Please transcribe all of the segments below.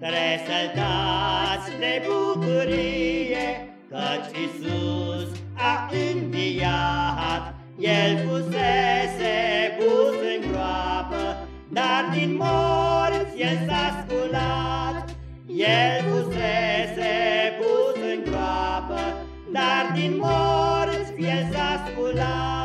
Tresăltați de bucurie, Căci Iisus a înviat, El fusese pus în groapă, Dar din morți El s-a sculat. El fusese pus în groapă, Dar din morți El s-a sculat.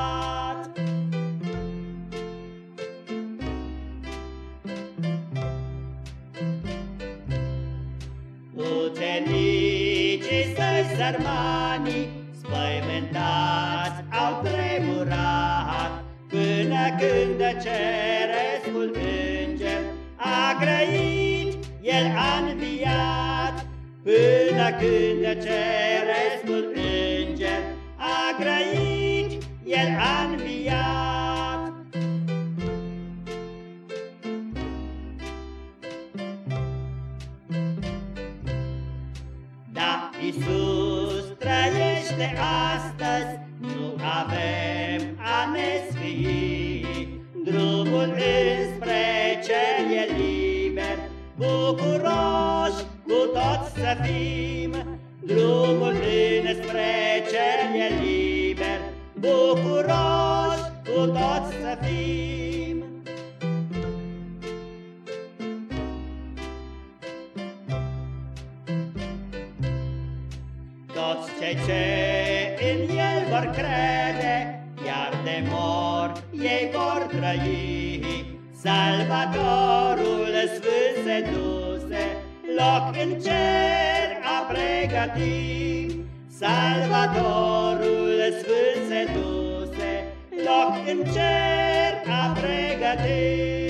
Ucenicii săi sărmanii, spăimentați, au tremurat, Până când cerescul înger a grăit, el a înviat. Până când cerescul înger Da, Iisus trăiește astăzi, nu avem a ne sfii. Drumul înspre cel e liber, bucuroși cu toți să fim. Drumul înspre cel e liber, bucuroși cu toți să fim. Toți cei ce în El vor crede, Iar de mor ei vor trăi. Salvatorul sfânt se duse, Loc în cer a pregătit. Salvatorul sfânt se duse, Loc în cer a pregătit.